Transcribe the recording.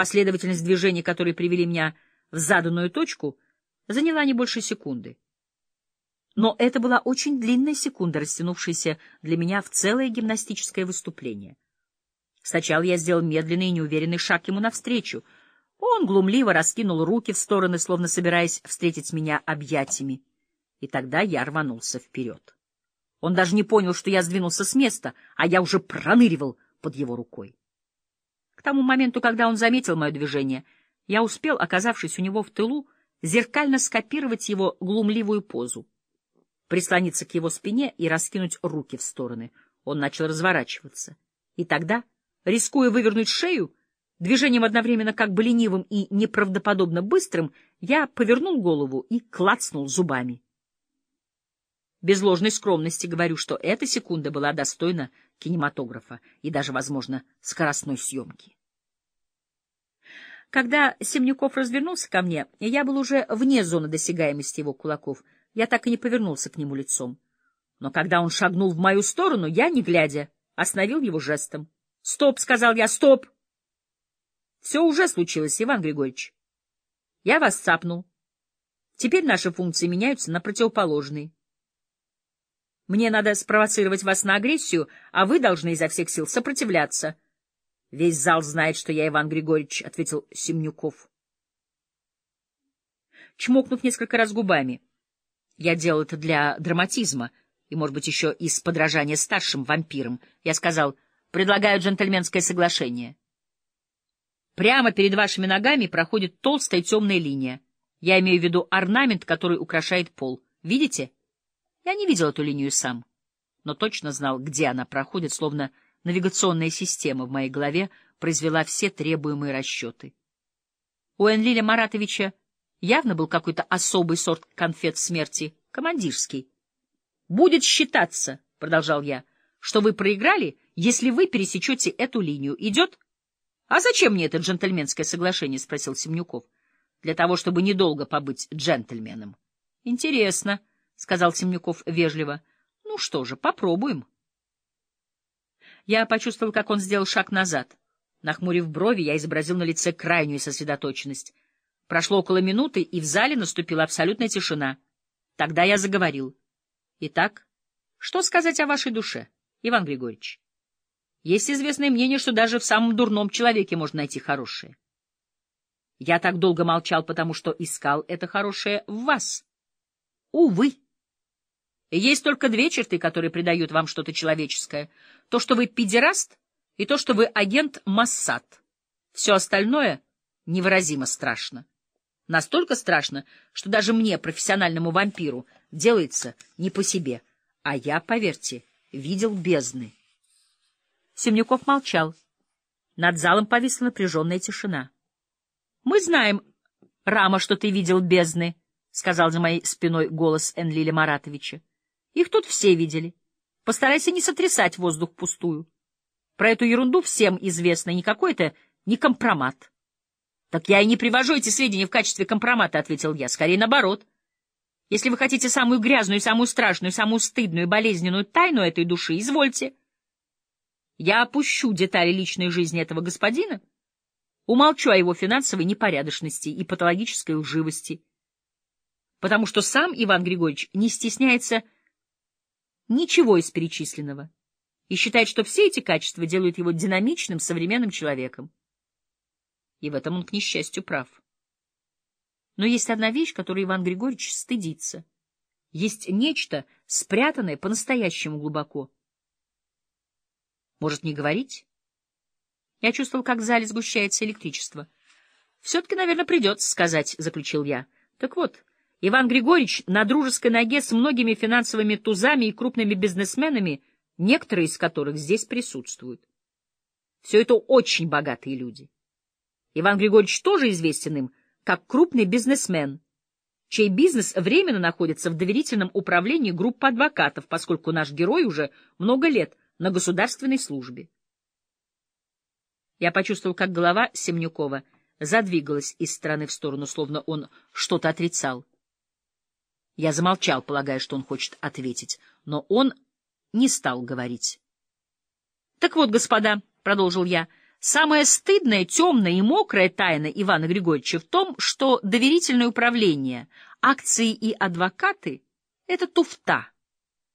Последовательность движений, которые привели меня в заданную точку, заняла не больше секунды. Но это была очень длинная секунда, растянувшаяся для меня в целое гимнастическое выступление. Сначала я сделал медленный и неуверенный шаг ему навстречу. Он глумливо раскинул руки в стороны, словно собираясь встретить меня объятиями. И тогда я рванулся вперед. Он даже не понял, что я сдвинулся с места, а я уже проныривал под его рукой. К тому моменту, когда он заметил мое движение, я успел, оказавшись у него в тылу, зеркально скопировать его глумливую позу, прислониться к его спине и раскинуть руки в стороны. Он начал разворачиваться. И тогда, рискуя вывернуть шею, движением одновременно как бы ленивым и неправдоподобно быстрым, я повернул голову и клацнул зубами. Без ложной скромности говорю, что эта секунда была достойна кинематографа и даже, возможно, скоростной съемки. Когда Семнюков развернулся ко мне, я был уже вне зоны досягаемости его кулаков. Я так и не повернулся к нему лицом. Но когда он шагнул в мою сторону, я, не глядя, остановил его жестом. — Стоп! — сказал я. — Стоп! — Все уже случилось, Иван Григорьевич. Я вас цапнул. Теперь наши функции меняются на противоположные. Мне надо спровоцировать вас на агрессию, а вы должны изо всех сил сопротивляться. — Весь зал знает, что я Иван Григорьевич, — ответил Семнюков. Чмокнув несколько раз губами. Я делал это для драматизма и, может быть, еще из подражания старшим вампирам. Я сказал, предлагаю джентльменское соглашение. Прямо перед вашими ногами проходит толстая темная линия. Я имею в виду орнамент, который украшает пол. Видите? — я не видел эту линию сам, но точно знал, где она проходит, словно навигационная система в моей голове произвела все требуемые расчеты. У Энлиля Маратовича явно был какой-то особый сорт конфет смерти, командирский. «Будет считаться», — продолжал я, — «что вы проиграли, если вы пересечете эту линию. Идет?» «А зачем мне это джентльменское соглашение?» — спросил Семнюков. «Для того, чтобы недолго побыть джентльменом». «Интересно», — сказал Семнюков вежливо. — Ну что же, попробуем. Я почувствовал, как он сделал шаг назад. Нахмурив брови, я изобразил на лице крайнюю сосредоточенность. Прошло около минуты, и в зале наступила абсолютная тишина. Тогда я заговорил. — Итак, что сказать о вашей душе, Иван Григорьевич? Есть известное мнение, что даже в самом дурном человеке можно найти хорошее. Я так долго молчал, потому что искал это хорошее в вас. Увы. Есть только две черты, которые придают вам что-то человеческое. То, что вы педераст, и то, что вы агент Моссад. Все остальное невыразимо страшно. Настолько страшно, что даже мне, профессиональному вампиру, делается не по себе. А я, поверьте, видел бездны. Семнюков молчал. Над залом повисла напряженная тишина. — Мы знаем, Рама, что ты видел бездны, — сказал за моей спиной голос Энлиля Маратовича. Их тут все видели. Постарайся не сотрясать воздух пустую. Про эту ерунду всем известно, никакой это не компромат. — Так я и не привожу эти сведения в качестве компромата, — ответил я. — Скорее наоборот. Если вы хотите самую грязную, самую страшную, самую стыдную болезненную тайну этой души, извольте. Я опущу детали личной жизни этого господина, умолчу о его финансовой непорядочности и патологической лживости, потому что сам Иван Григорьевич не стесняется ничего из перечисленного и считает, что все эти качества делают его динамичным, современным человеком. И в этом он, к несчастью, прав. Но есть одна вещь, которой Иван Григорьевич стыдится. Есть нечто, спрятанное по-настоящему глубоко. Может, не говорить? Я чувствовал, как в зале сгущается электричество. — Все-таки, наверное, придется сказать, — заключил я. Так вот, Иван Григорьевич на дружеской ноге с многими финансовыми тузами и крупными бизнесменами, некоторые из которых здесь присутствуют. Все это очень богатые люди. Иван Григорьевич тоже известен им как крупный бизнесмен, чей бизнес временно находится в доверительном управлении группы адвокатов, поскольку наш герой уже много лет на государственной службе. Я почувствовал, как голова Семнюкова задвигалась из стороны в сторону, словно он что-то отрицал. Я замолчал, полагая, что он хочет ответить, но он не стал говорить. — Так вот, господа, — продолжил я, — Самая стыдная, темная и мокрая тайна Ивана Григорьевича в том, что доверительное управление, акции и адвокаты — это туфта,